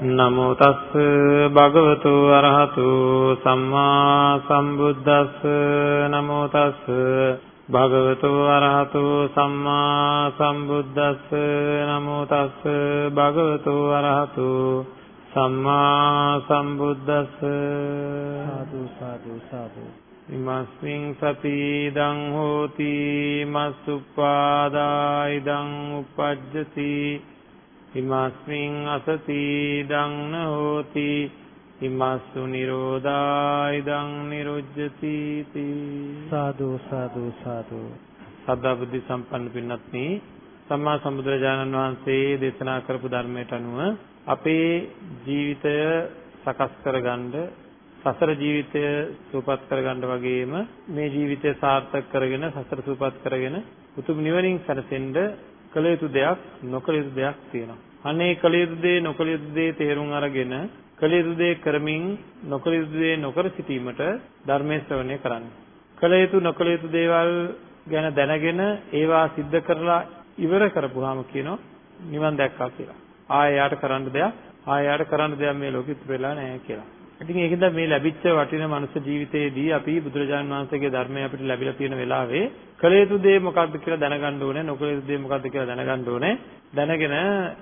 නමෝ තස්ස භගවතු අරහතු සම්මා සම්බුද්දස්ස. නමෝ තස්ස භගවතු වරහතු සම්මා සම්බුද්දස්ස. නමෝ තස්ස භගවතු වරහතු සම්මා සම්බුද්දස්ස. සාදු සාදු සාදු. ඉමස්මින් සති ඉදං හෝති. මස්සුප්පාදා ඉදං උපජ්ජති ඉමස්මින් අසති න හෝති ඉමස්සු නිරෝධා ඉදං නිරුජ්ජති සාදු සාදු සාදු. සද්ධා බුද්ධ සම්පන්න පින්වත්නි සම්මා සම්බුදුරජාණන් වහන්සේ දේශනා කරපු ධර්මයට අනුව අපේ ජීවිතය සකස් කරගන්න සසර ජීවිතය සූපත් කරගන්න වගේම මේ ජීවිතය සාර්ථක කරගෙන සසර සූපත් කරගෙන උතුම් නිවනින් සැනසෙන්න කළ යුතු දෙයක් නොකළ යුතු දෙයක් තියෙනවා. අනේ කළ යුතු දේ නොකළ යුතු දේ තේරුම් අරගෙන කළ යුතු දේ කරමින් නොකළ යුතු දේ නොකර සිටීමට ධර්මයේ ශ්‍රවණය කරන්න. කළ යුතු නොකළ යුතු දේවල් ගැන දැනගෙන ඒවා සිද්ධ කරලා ඉවර කරපුවාම කියනවා නිවන් දැක්කා කියලා. ආයෙ යාට කරන්න දෙයක් ආයෙ යාට කරන්න දෙයක් මේ ලෝකෙ ඉතුරු වෙලා නැහැ කියලා. ඉතින් ඒකෙන්ද මේ ලැබිච්ච වටින මනුස්ස ජීවිතයේදී අපි බුදුරජාණන් වහන්සේගේ ධර්මය අපිට ලැබිලා තියෙන වෙලාවේ කළ යුතු දේ මොකක්ද කියලා දැනගන්න ඕනේ නොකළ යුතු දේ මොකක්ද කියලා දැනගන්න ඕනේ. දැනගෙන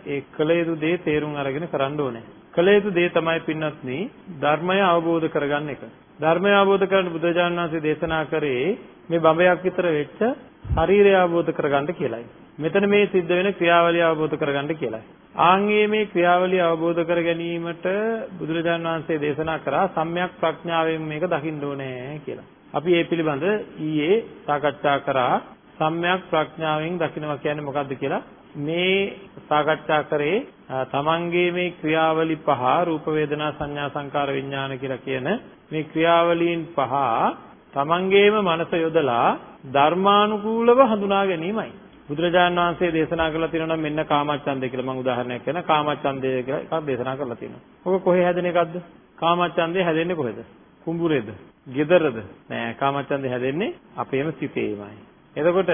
ඒ කළ යුතු දේ තේරුම් අරගෙන කරන්න ඕනේ. කළ යුතු දේ තමයි පින්වත්නි ධර්මය අවබෝධ කරගන්න එක. ධර්මය අවබෝධ කරගන්න බුදුරජාණන් වහන්සේ දේශනා කරේ මේ බඹයක් විතර වෙච්ච ශරීරය අවබෝධ කරගන්න කියලායි. මෙතන මේ සිද්ධ වෙන ක්‍රියාවලිය අවබෝධ කරගන්න කියලායි ආන්ගේ මේ ක්‍රියාවලිය අවබෝධ කර ගැනීමට බුදුරජාණන් වහන්සේ දේශනා කරා සම්‍යක් ප්‍රඥාවෙන් මේක දකින්න ඕනේ කියලා. අපි මේ පිළිබඳ ඊයේ සාකච්ඡා කරා සම්‍යක් ප්‍රඥාවෙන් දකිනවා කියන්නේ මොකක්ද කියලා මේ සාකච්ඡා කරේ තමන්ගේ මේ ක්‍රියාවලි පහ රූප වේදනා සංඥා සංකාර විඥාන කියලා කියන මේ ක්‍රියාවලීන් පහ තමන්ගේම මනස යොදලා ධර්මානුකූලව හඳුනා ගැනීමයි. බුදුරජාණන් වහන්සේ දේශනා කරලා තියෙනවා නම් මෙන්න කාමච්ඡන්දය කියලා මම උදාහරණයක් කරන කාමච්ඡන්දය කියලා එකක් දේශනා කරලා තියෙනවා. ඔක කොහේ හැදෙන එකක්ද? කාමච්ඡන්දය හැදෙන්නේ කොහෙද? කුඹුරේද? ගෙදරද? නෑ කාමච්ඡන්දය හැදෙන්නේ අපේම සිතේමයි. එතකොට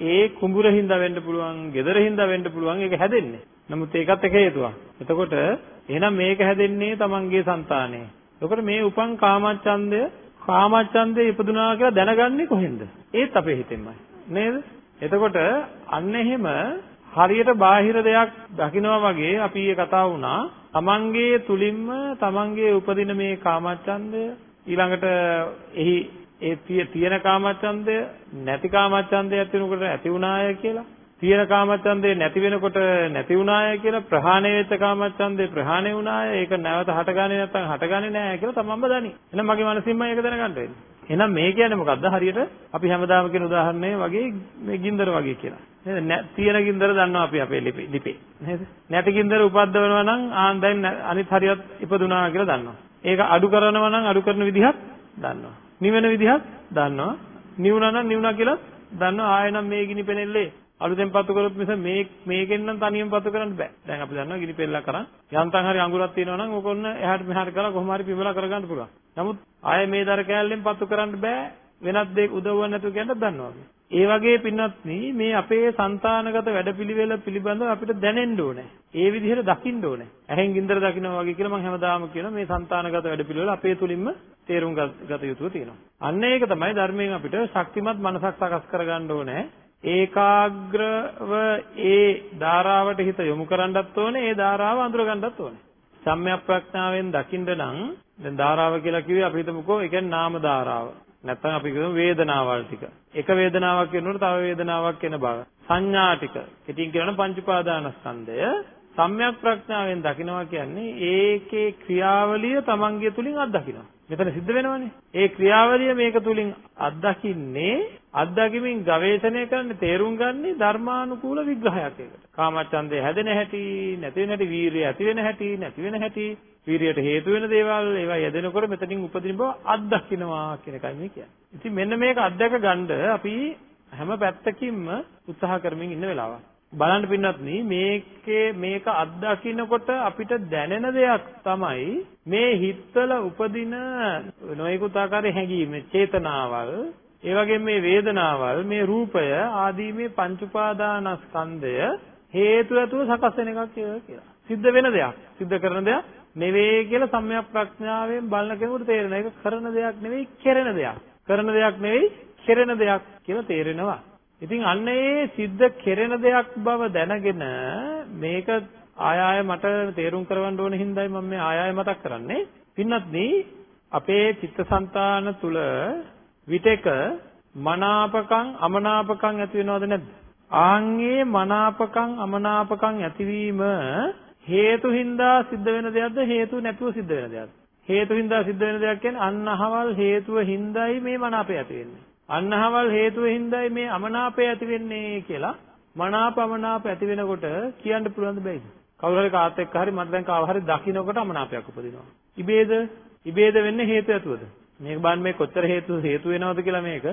ඒ කුඹුරින්ද වෙන්න පුළුවන්, ගෙදරින්ද වෙන්න පුළුවන් ඒක හැදෙන්නේ. නමුත් ඒකත් එක හේතුවක්. එතකොට එහෙනම් මේක හැදෙන්නේ තමන්ගේ సంతානේ. එතකොට මේ උපන් කාමච්ඡන්දය කාමච්ඡන්දේ ඉපදුනා කියලා දැනගන්නේ කොහෙන්ද? ඒත් අපේ හිතෙන්මයි. නේද? එතකොට අන්න එහෙම හරියට බාහිර දෙයක් දකිනවා වගේ අපි ඊයේ කතා වුණා තමන්ගේ තුලින්ම තමන්ගේ උපදින මේ කාමච්ඡන්දය ඊළඟට එහි ඒ තියෙන කාමච්ඡන්දය නැති කාමච්ඡන්දය ඇති වෙනකොට ඇති වුණාය කියලා තියෙන කාමච්ඡන්දේ නැති වෙනකොට නැති වුණාය කියලා ප්‍රහාණය වෙච්ච කාමච්ඡන්දේ ප්‍රහාණය වුණාය ඒක නැවත හටගන්නේ නැත්නම් හටගන්නේ නැහැ කියලා තමන්ම දනි. එහෙනම් මගේ මනසින්ම ඒක දැනගන්න වෙන්නේ. එහෙනම් මේ කියන්නේ මොකද්ද? හරියට අපි හැමදාම කියන උදාහරණය වගේ මේ ගින්දර වගේ කියලා. නේද? තියෙන ගින්දර දන්නවා අපි අපේ ලිපේ. නේද? නැති ගින්දර උපද්දවනවා නම් ආන් දැන් අනිත් හරියත් ඉපදුනා කියලා දන්නවා. ඒක අඩු කරනවා නම් අඩු කරන විදිහත් දන්නවා. නිවෙන විදිහත් දන්නවා. නිවුණා නම් නිවුණා කියලා දන්නවා. ආයෙ නම් මේ ගිනි පෙනෙල්ලේ අලුතෙන් පත්තු කරොත් මිස මේ මේකෙන් නම් තනියම පත්තු කරන්න බෑ. දැන් අපි දන්නවා ගිනි පෙල්ලක් අරන් යන්තම් හරි අඟුලක් තියෙනවා නම් ඕක ඔන්න එහාට මෙහාට කරලා කොහොම හරි පිඹලා කරගන්න පුළුවන්. නමුත් ආයේ මේ දර කෑල්ලෙන් පත්තු කරන්න බෑ. වෙනත් දෙයක් උදව්ව නැතුව කියන්නත් දන්නවා. ඒ වගේ පින්වත්නි මේ අපේ సంతానගත වැඩපිළිවෙල පිළිබඳව අපිට දැනෙන්න ඕනේ. ඒ විදිහට දකින්න ඕනේ. ඇහෙන් ගින්දර දකින්නවා වගේ කියලා මම හැමදාම කියන මේ సంతానගත වැඩපිළිවෙල අපේ තුලින්ම තේරුම් ගත යුතුව තියෙනවා. අන්න ඒක තමයි ධර්මයෙන් අපිට ශක්තිමත් මනසක් සකස් කරගන්න ඕනේ. ඒකාග්‍රව ඒ ධාරාවට හිත යොමු කරන්නත් ඕනේ ඒ ධාරාව අඳුර ගන්නත් ඕනේ. සම්‍යක් ප්‍රඥාවෙන් දකින්න නම් දැන් ධාරාව කියලා කිව්වේ අපි හිතමුකෝ ඒ කියන්නේ නාම ධාරාව. නැත්නම් අපි කියමු වේදනාවල් ටික. එක වේදනාවක් කියනකොට තව වේදනාවක් එන බව. සංඥා ටික. ඉතින් කියනවනම් පංච උපාදානස්කන්ධය සම්‍යක් ප්‍රඥාවෙන් දකිනවා කියන්නේ ඒකේ ක්‍රියාවලිය තමන්ගේ තුලින් අත්දකිනවා. මෙතන සිද්ධ වෙනවනේ. ඒ ක්‍රියාවලිය මේක තුලින් අත්දකින්නේ අත්දැකීමින් ගවේෂණය කරන්නේ තේරුම් ගන්නේ ධර්මානුකූල විග්‍රහයක් ඒකට. කාමච්ඡන්දේ හැදෙන හැටි, නැති වෙන හැටි, වීරිය ඇති වෙන හැටි, නැති වෙන හැටි, වීරියට හේතු වෙන දේවල් ඒවා යෙදෙනකොට මෙතනින් උපදින බව අත්දකින්නවා කියන එකයි මේ කියන්නේ. ඉතින් මෙන්න මේක අත්දැක ගන්න අපි හැම පැත්තකින්ම උත්සාහ කරමින් ඉන්න වෙලාවක්. බලන්න පින්නත්නි මේකේ මේක අත්දකින්නකොට අපිට දැනෙන දෙයක් තමයි මේ හිතවල උපදින නොයෙකුත් ආකාරයේ හැඟීම් චේතනාවල් ඒ වගේම මේ වේදනාවල් මේ රූපය ආදී මේ පංච උපාදානස්කන්ධය හේතු ඇතුව සකස් වෙන එකක් කියලා. සිද්ධ වෙන දෙයක්. සිද්ධ කරන දෙයක් නෙවෙයි කියලා සම්‍යක් ප්‍රඥාවෙන් බලන කෙනෙකුට තේරෙනවා. ඒක කරන දෙයක් නෙවෙයි, කෙරෙන දෙයක්. කරන දෙයක් නෙවෙයි, කෙරෙන දෙයක් කියලා තේරෙනවා. ඉතින් අන්න ඒ සිද්ධ කෙරෙන දෙයක් බව දැනගෙන මේක ආය ආය මට තේරුම් කරවන්න ඕන හින්දායි මම මේ ආය ආය මතක් කරන්නේ. පින්වත්නි අපේ චිත්තසංතාන තුල විතක මනාපකම් අමනාපකම් ඇති වෙනවද නැද්ද? ආන්ගේ මනාපකම් අමනාපකම් ඇතිවීම හේතු හින්දා සිද්ධ වෙන දෙයක්ද හේතු නැතුව සිද්ධ වෙන දෙයක්ද? හේතු හින්දා සිද්ධ වෙන දෙයක් කියන්නේ අන්නහවල් හේතුව හින්දායි මේ මනාපය ඇති වෙන්නේ. අන්නහවල් හේතුව හින්දායි මේ අමනාපය ඇති වෙන්නේ කියලා මනාප අමනාප ඇති වෙනකොට කියන්න පුළුවන් දෙයිද? කවුරු හරි කාත් එක්ක හරි මට දැන් කාව හරි දකින්නකොට අමනාපයක් උපදිනවා. ඉබේද? ඉබේද වෙන්නේ හේතු ඇතුවද? මේක බලන්න මේ කොච්චර හේතු හේතු වෙනවද කියලා මේක.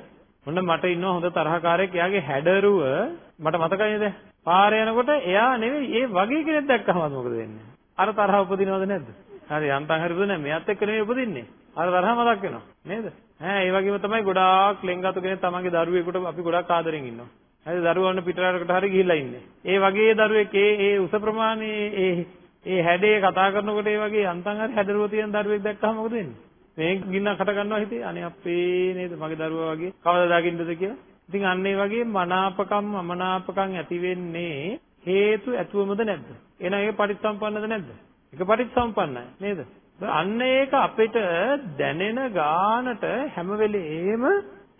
මොන්න මට ඉන්නවා හොඳ තරහකාරයෙක් එයාගේ හැඩරුව මට මතකයි නේද? පාරේ යනකොට එයා නෙවෙයි ඒ වගේ කෙනෙක් දැක්කම මොකද වෙන්නේ? අර තරහ උපදිනවද නැද්ද? හරි යන්තම් හරි උපදින්නේ මෙයාත් එක්ක නෙවෙයි උපදින්නේ. අර තරහ මතක් වෙනවා නේද? ඈ ඒ වගේම තමයි ගොඩාක් ලෙන්ගතු කෙනෙක් තමන්ගේ දරුවෙකුට අපි ගොඩාක් ආදරෙන් ඉන්නවා. හරි දරුවන්ට පිටරටකට හරි ගිහිල්ලා ඉන්නේ. ඒ වගේ දරුවෙක් ඒ ඒ උස ප්‍රමාණයේ ඒ ඒ හැඩේ කතා කරනකොට ඒ වගේ යන්තම් හරි හැඩරුව තියෙන දරුවෙක් දැක්කම මොකද වෙන්නේ? මේ ගින්නක් හට ගන්නවා හිතේ අනේ අපේ නේද මගේ දරුවා වගේ කවදා දකින්නද කියලා. ඉතින් අන්න ඒ වගේ මනාපකම් අමනාපකම් ඇති වෙන්නේ හේතු ඇතුවමද නැද්ද? එහෙනම් ඒක පටිච්චසම්පන්නද නැද්ද? ඒක පටිච්චසම්පන්නයි නේද? අන්න ඒක අපිට දැනෙන ගානට හැම වෙලේම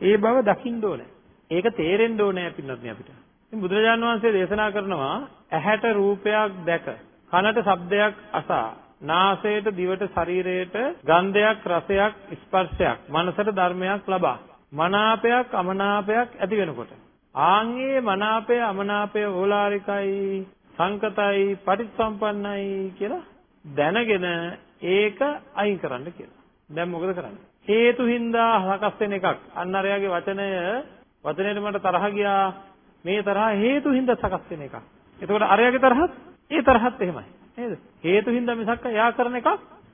ඒ බව දකින්න ඕනේ. ඒක තේරෙන්න ඕනේ අපිට අපිට. ඉතින් බුදුරජාණන් වහන්සේ දේශනා කරනවා ඇහැට රූපයක් දැක කනට ශබ්දයක් අසා නාසයට දිවට ශරීරයට ගන්ධයක් රසයක් ස්පර්ශයක් මනසට ධර්මයක් ලබා මනාපයක් අමනාපයක් ඇති වෙනකොට ආන්ගේ මනාපය අමනාපය ඕලාරිකයි සංකතයි පටිච්චසම්පන්නයි කියලා දැනගෙන ඒක අයින් කරන්න කියලා. දැන් මොකද කරන්නේ? හේතු හින්දා සකස් වෙන එකක්. අන්න අරයාගේ වචනය වචනයට මට තරහ ගියා. මේ තරහ හේතු හින්දා සකස් වෙන එකක්. එතකොට අරයාගේ තරහත් ඒ තරහත් එහෙමයි. නේද? හේතු හින්දා මිසක් එයා කරන එකක්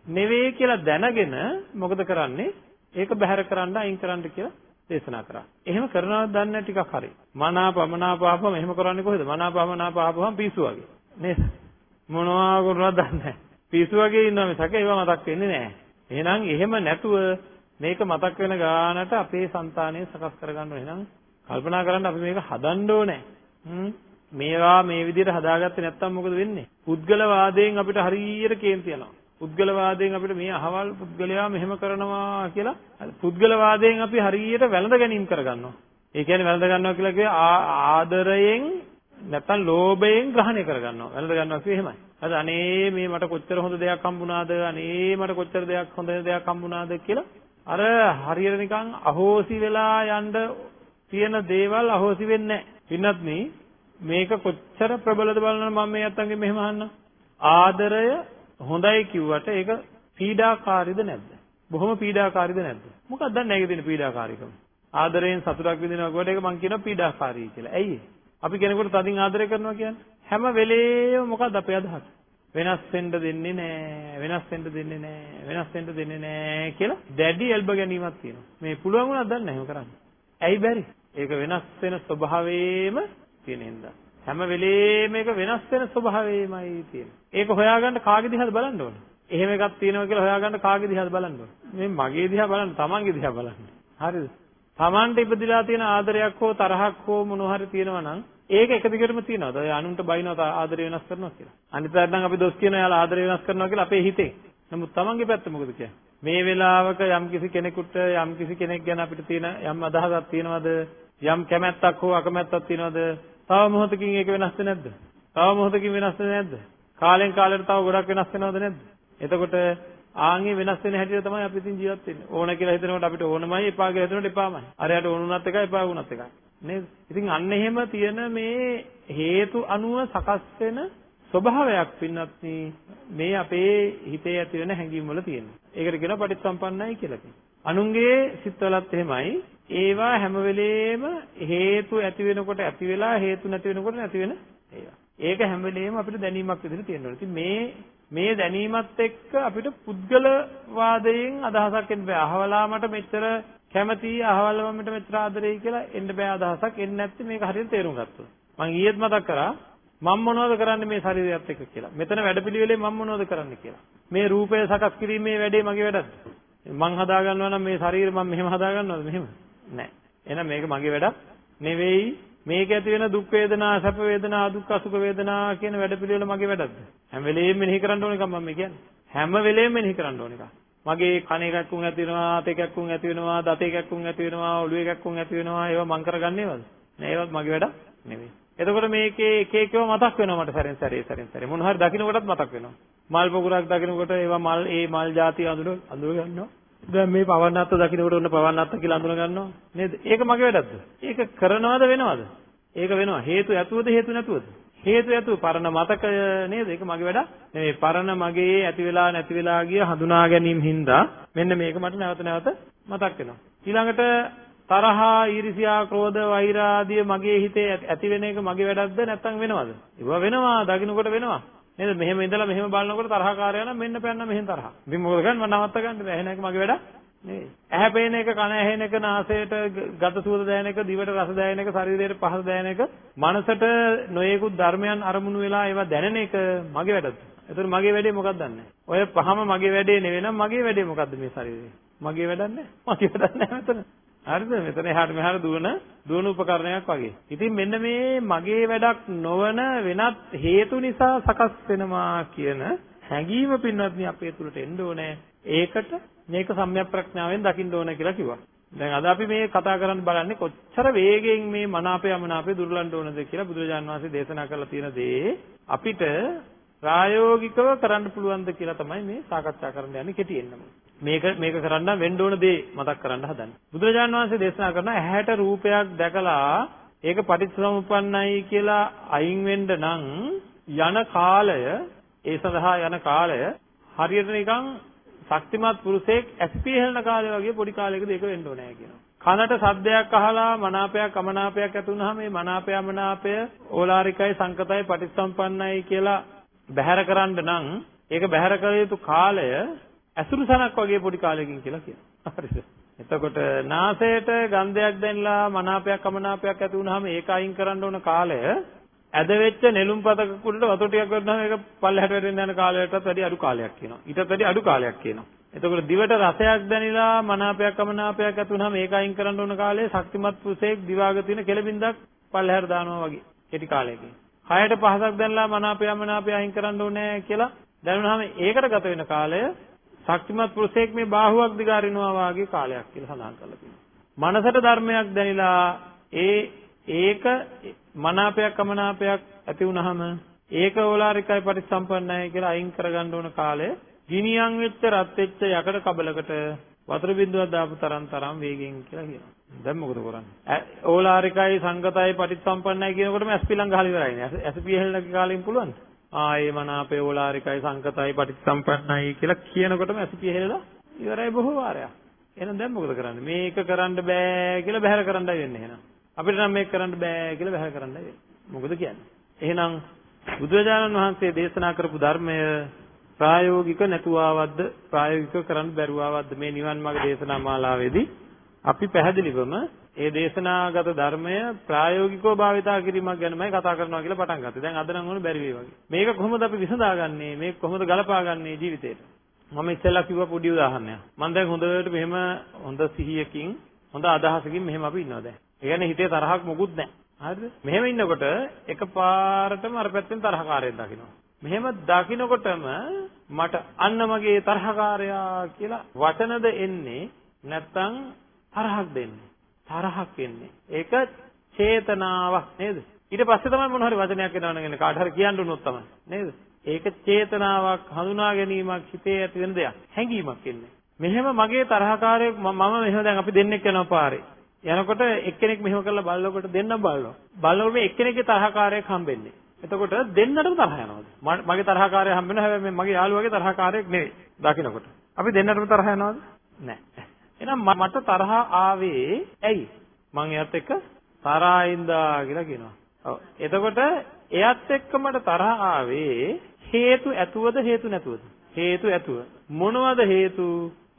නෙවෙයි කියලා දැනගෙන මොකද කරන්නේ? ඒක බැහැර කරන්න අයින් කරන්න කියලා දේශනා කරා. එහෙම කරනවද දන්නේ ටිකක් හරි. මනාපමනාප ආපම එහෙම කරන්නේ කොහෙද? මනාපමනාප ආපම පිස්සු වගේ. නේද? මොනවා කරුණාද දන්නේ නැහැ. පිස්සු වගේ ඉන්නවා මිසක ඒවා මතක් වෙන්නේ නැහැ. එහෙනම් එහෙම නැතුව මේක මතක් වෙන ගානට අපේ సంతානය සකස් කරගන්න ඕනේ. එහෙනම් කල්පනා කරන්න අපි මේක හදන්න ඕනේ. හ්ම් මේවා මේ විදිහට හදාගත්තේ නැත්නම් මොකද වෙන්නේ? පුද්ගලවාදයෙන් අපිට හරියට කේන්ති යනවා. පුද්ගලවාදයෙන් අපිට මේ අහවල් පුද්ගලයා මෙහෙම කරනවා කියලා පුද්ගලවාදයෙන් අපි හරියට වැළඳ ගැනීම කරගන්නවා. ඒ කියන්නේ වැළඳ ගන්නවා කියලා කියේ ආදරයෙන් නැත්නම් ලෝභයෙන් ග්‍රහණය කරගන්නවා. වැළඳ ගන්නවා කියේ එහෙමයි. හරි අනේ මේ මට කොච්චර හොඳ දෙයක් හම්බුණාද? අනේ මට කොච්චර දෙයක් හොඳ දෙයක් හම්බුණාද කියලා අර හරියට නිකන් අහෝසි වෙලා යන්න තියෙන දේවල් අහෝසි වෙන්නේ නැහැ. පින්නත් මේ මේක කොච්චර ප්‍රබලද බලන්න මම මේ අත්තන්ගෙන් මෙහෙම අහන්න. ආදරය හොඳයි කිව්වට ඒක පීඩාකාරීද නැද්ද? බොහොම පීඩාකාරීද නැද්ද? මොකක්ද දැන් ඒකේ තියෙන පීඩාකාරීකම? ආදරයෙන් සතුටක් විඳිනවා කියවට ඒක මං කියනවා පීඩාකාරී කියලා. ඇයි අපි කෙනෙකුට තදින් ආදරය කරනවා කියන්නේ? හැම වෙලේම මොකක්ද අපේ අදහස? වෙනස් වෙන්න දෙන්නේ නැහැ වෙනස් වෙන්න දෙන්නේ නැහැ වෙනස් වෙන්න දෙන්නේ නැහැ කියලා දැඩි එල්බ ගැනීමක් තියෙනවා මේ පුළුවන් වුණාද දන්නේ නැහැ කරන්න ඇයි බැරි ඒක වෙනස් වෙන ස්වභාවයේම තියෙන හින්දා. හැම වෙලේම මේක වෙනස් වෙන ස්වභාවයමයි තියෙන්නේ. ඒක හොයාගන්න කාගේ දිහාද බලන්න ඕන? එහෙම එකක් තියෙනවා කියලා හොයාගන්න කාගේ දිහාද බලන්න ඕන? මේ මගේ දිහා බලන්න, තමන්ගේ දිහා බලන්න. හරිද? තමන්ට ඉපදිලා තියෙන ආදරයක් හෝ තරහක් හෝ මොනවා හරි තියෙනවා නම් ඒක එක දිගටම තියෙනවද? ඔය අනුන්ට බයිනවා ආදරය වෙනස් කරනවා කියලා. අනිත් පැත්තෙන් නම් අපි දොස් කියනවා යාලා ආදරය වෙනස් කරනවා කියලා අපේ හිතේ. නමුත් තමන්ගේ පැත්ත මොකද කියන්නේ? මේ වෙලාවක යම් කිසි කෙනෙකුට යම් කිසි කෙනෙක් ගැන අපිට තියෙන යම් අදහසක් තියෙනවද? යම් කැමැත්තක් හෝ අකමැත්තක් තියෙනවද? තව මොහොතකින් ඒක වෙනස් වෙන්නේ නැද්ද? තව මොහොතකින් වෙනස් වෙන්නේ නැද්ද? කාලෙන් කාලෙට තව ගොඩක් වෙනස් වෙනවද නැද්ද? එතකොට ආන්ගේ වෙනස් වෙන හැටියට තමයි අපි ඉතින් ජීවත් වෙන්නේ. ඕන කියලා හිතනකොට අපිට ඕනමයි එපා කියලා හිතනකොට එපාමයි. අරයට ඕනුනත් එකයි එපා වුණත් එකයි. නේද? ඉතින් අන්න එහෙම තියෙන මේ හේතු අනුව සකස් වෙන ස්වභාවයක් පින්නත් මේ අපේ හිතේ ඇති වෙන හැඟීම් වල තියෙනවා. ඒකට කියනවා පටිච්චසම්පන්නයි කියලා කියනවා. අනුන්ගේ සිත්වලත් එහෙමයි. ඒවා හැම වෙලේම හේතු ඇති වෙනකොට ඇති වෙලා හේතු නැති වෙනකොට නැති වෙන ඒවා. ඒක හැම වෙලේම අපිට දැනීමක් විදිහට තියෙනවා. ඉතින් මේ මේ දැනීමත් එක්ක අපිට පුද්ගල වාදයෙන් අදහසක් එන්න බෑ. අහවලා මට මෙච්චර කැමති අහවලා මට මෙච්චර ආදරෙයි කියලා එන්න බෑ අදහසක් එන්නේ නැත්නම් මේක හරියට තේරුම් ගත්තා. මම ඊයේත් මතක් කරා මම මොනවද කරන්නේ මේ ශරීරයත් එක්ක කියලා. මෙතන වැඩපිළිවෙලේ මම මොනවද කරන්නේ කියලා. මේ රූපය සකස් කිරීමේ වැඩේ මගේ වැඩක්ද? මං හදා ගන්නවා නම් මේ ශරීරය මම මෙහෙම හදා ගන්නවද මෙහෙම? නෑ. එහෙනම් මේක මගේ වැඩක් නෙවෙයි. මේක ඇති වෙන දුක් වේදනා, සැප වේදනා, දුක් අසුඛ වේදනා කියන වැඩපිළිවෙල මගේ වැඩක්ද? හැම වෙලෙම මෙනෙහි කරන්න ඕන එක මම කියන්නේ. හැම වෙලෙම මෙනෙහි කරන්න ඕන එක. මගේ කන එකක්කුන් ඇති වෙනවා, අත එකක්කුන් ඇති වෙනවා, දත එකක්කුන් ඇති වෙනවා, ඔළුව එකක්කුන් ඇති වෙනවා. ඒවා මං කරගන්නේවද? නෑ ඒවත් මගේ වැඩක් නෙවෙයි. එතකොට මේකේ එක එකව මතක් වෙනවා මට සැරෙන් සැරේ සැරෙන් සැරේ මොන හරි දකින්නකොටත් මතක් වෙනවා මල් පොකුරක් දකින්නකොට ඒවා මල් ඒ මල් ಜಾති අඳුර අඳුර ගන්නවා දැන් මේ පවන්නත්ත දකින්නකොට ඔන්න පවන්නත්ත කියලා අඳුර ගන්නවා. නේද? ඒක මගේ වැඩක්ද? ඒක කරනවද වෙනවද? ඒක වෙනවා. හේතු ඇතුවද හේතු නැතුවද? හේතු ඇතුව පරණ මතකය නේද? ඒක මගේ වැඩක් නෙමෙයි. පරණ මගේ ඇති වෙලා නැති වෙලා ගිය හඳුනා ගැනීම හින්දා මෙන්න මේක මට නැවත නැවත මතක් වෙනවා. ඊළඟට තරහා, ඊර්ෂියා, ක්‍රෝධ, වෛර ආදී මගේ හිතේ ඇති වෙන එක මගේ වැඩක්ද නැත්නම් වෙනවද? ඒවා වෙනවා, දකින්නකොට වෙනවා. නේද? මෙහෙම ඉඳලා මෙහෙම බලනකොට තරහකාරයා නම් මෙන්න පැන්න මෙහෙන් තරහ. ඉතින් මොකද කරන්නේ? මම නවත්ත ගන්න බෑ. එහෙනම් ඒක මගේ වැඩක් නෙවෙයි. ඇහැ පේන එක, කන ඇහෙන එක, නාසයට ගඳ සුවඳ දැනෙන එක, දිවට රස දැනෙන එක, ශරීරයට පහස දැනෙන එක, මනසට නොයෙකුත් ධර්මයන් අරමුණු වෙලා ඒවා දැනෙන එක මගේ වැඩද? එතකොට මගේ වැඩේ මොකක්ද දන්නේ? ඔය පහම මගේ වැඩේ නෙවෙයි නම් මගේ වැඩේ මොකද්ද මේ ශරීරේ? මගේ වැඩක් නැහැ. මගේ වැඩක් නැහැ මෙතන. හරිද? මෙතන එහාට මෙහාට දුවන දුවන උපකරණයක් වගේ. ඉතින් මෙන්න මේ මගේ වැඩක් නොවන වෙනත් හේතු නිසා සකස් වෙනවා කියන හැඟීම පින්වත්නි අපේ තුලට එන්න ඕනේ. ඒකට මේක සම්‍යක් ප්‍රඥාවෙන් දකින්න ඕනේ කියලා කිව්වා. දැන් අද අපි මේ කතා කරන්න බලන්නේ කොච්චර වේගෙන් මේ මනාපය අමනාපය දුර්ලන්ඩ ඕනද කියලා බුදුරජාන් වහන්සේ දේශනා කරලා තියෙන දේ අපිට ප්‍රායෝගිකව කරන්න පුළුවන්ද කියලා තමයි මේ සාකච්ඡා කරන්න යන්නේ කෙටියෙන්ම. මේක මේක කරන්න වෙන්න ඕන දේ මතක් කරන්න හදන්නේ. බුදුරජාණන් වහන්සේ දේශනා කරන ඇහැට රූපයක් දැකලා ඒක පටිච්චසමුප්පන්නයි කියලා අයින් වෙන්න නම් යන කාලය ඒ සඳහා යන කාලය හරියට නිකන් ශක්තිමත් පුරුෂයෙක් ඇස්පී හෙලන කාලය වගේ පොඩි කාලයකද ඒක වෙන්න ඕනේ කියනවා. කනට සද්දයක් අහලා මනාපයක් අමනාපයක් ඇති වුනහම මේ මනාපය අමනාපය ඕලාරිකයි සංකතයි පටිච්චසම්පන්නයි කියලා බැහැර කරන්න නම් ඒක බැහැර කළ යුතු කාලය ඇසුරු සනක් වගේ පොඩි කාලයකින් කියලා කියනවා. හරිද? එතකොට නාසයට ගන්ධයක් දැනලා මනාපයක් අමනාපයක් ඇති වුනහම ඒක අයින් කරන්න ඕන කාලය ඇද වෙච්ච නෙළුම් පතක කුඩට වතුර ටිකක් වටනම ඒක පල්ලෙහාට වැටෙන්න යන කාලයටත් වැඩි අඩු කාලයක් කියනවා. ඊටත් වැඩි අඩු කාලයක් කියනවා. එතකොට දිවට රසයක් දැනිලා මනාපයක් අමනාපයක් ඇති වුනහම ඒක අයින් කරන්න ඕන කාලය ශක්තිමත් පුසේක් දිවාග තියෙන කෙලබින්දක් පල්ලෙහාට දානවා වගේ කෙටි කාලයකින්. කයට පහසක් දැනලා මනාපය අමනාපය අයින් කරන්න ඕනේ කියලා දැනුනහම ඒකට ගත වෙන කාලය ශක්තිමත් පුරුෂයෙක් මේ බාහුවක් දිගාරිනවා වාගේ කාලයක් කියලා සඳහන් කරලා තියෙනවා. මනසට ධර්මයක් දැනিলা ඒ ඒක මනාපයක් අමනාපයක් ඇති වුනහම ඒක ඕලාරිකයි පරිසම්පන්නයි කියලා අයින් කරගන්න ඕන කාලය ගිනියම් වෙච්ච රත් වෙච්ච යකඩ කබලකට වතුර බින්දුවක් දාපු තරම් තරම් වේගෙන් කියලා කියනවා. දැන් මොකද කරන්නේ? ඕලාරිකයි සංගතයි පටිච්චසම්පන්නයි කියනකොටම ඇස්පිලං ගහලා ඉවරයි නේ. ඇස්පිහෙල්ලක කාලෙන් පුළුවන්ද? ආයේ මනාපේ ඕලාරිකයි සංකතයි පටිච්චසම්පන්නයි කියලා කියනකොටම ඇසිපිය හෙලලා ඉවරයි බොහෝ වාරයක්. එහෙනම් දැන් මොකද කරන්නේ? මේක කරන්න බෑ කියලා බැහැර කරන්නයි වෙන්නේ එහෙනම්. අපිට නම් මේක කරන්න බෑ කියලා බැහැර කරන්නයි වෙන්නේ. මොකද කියන්නේ? එහෙනම් බුදුරජාණන් වහන්සේ දේශනා කරපු ධර්මය ප්‍රායෝගික නැතුවවද්ද ප්‍රායෝගික කරන්න බැරුවවද්ද මේ නිවන් මාර්ග දේශනා මාලාවේදී අපි පැහැදිලිවම ඒ දේශනාගත ධර්මය ප්‍රායෝගිකව භාවිතා කිරීමක් ගැනමයි කතා කරනවා කියලා පටන් ගත්තා. දැන් අද නම් ඕන බැරි වෙයි වගේ. මේක කොහොමද අපි විසඳාගන්නේ? මේක කොහොමද ගලපාගන්නේ ජීවිතේට? මම ඉස්සෙල්ලා කිව්ව පොඩි උදාහරණයක්. මම දැන් හොඳට මෙහෙම හොඳ සිහියකින් හොඳ අදහසකින් මෙහෙම අපි ඉන්නවා දැන්. ඒ කියන්නේ හිතේ තරහක් මොකුත් නැහැ. හරිද? මෙහෙම ඉන්නකොට එකපාරටම අර පැත්තෙන් තරහකාරයෙක් දකිනවා. මෙහෙම දකින්නකොටම මට අන්න මගේ තරහකාරයා කියලා වචනද එන්නේ නැත්තම් තරහක් දෙන්නේ. තරහක් එන්නේ. ඒක චේතනාවක් නේද? ඊට පස්සේ තමයි මොන හරි වචනයක් එනවනම් එන්නේ කාට හරි කියන්න උනොත් තමයි නේද? ඒක චේතනාවක් හඳුනා ගැනීමක් හිතේ ඇති වෙන දෙයක්. හැඟීමක් එන්නේ. මෙහෙම මගේ තරහකාරයෙක් මම මෙහෙම දැන් අපි දෙන්නෙක් යනවා පාරේ. යනකොට එක්කෙනෙක් මෙහෙම කරලා බලනකොට දෙන්නම බලනවා. බලනකොට මේ එක්කෙනෙක්ගේ තරහකාරයෙක් හම්බෙන්නේ. එතකොට දෙන්නටම තරහ යනවාද? මගේ තරහකාරය හම්බ වෙනවා හැබැයි මගේ යාළුවාගේ තරහකාරයෙක් නෙවෙයි. දකින්නකොට. අපි දෙන්නටම තරහ යනවාද? නැහැ. එහෙනම් මට තරහ ආවේ ඇයි? මං එයාත් එක්ක තරහින්දා කියලා කියනවා. ඔව්. එතකොට එයත් එක්ක මට තරහ ආවේ හේතු ඇතුවද හේතු නැතුවද? හේතු ඇතුව. මොනවද හේතු?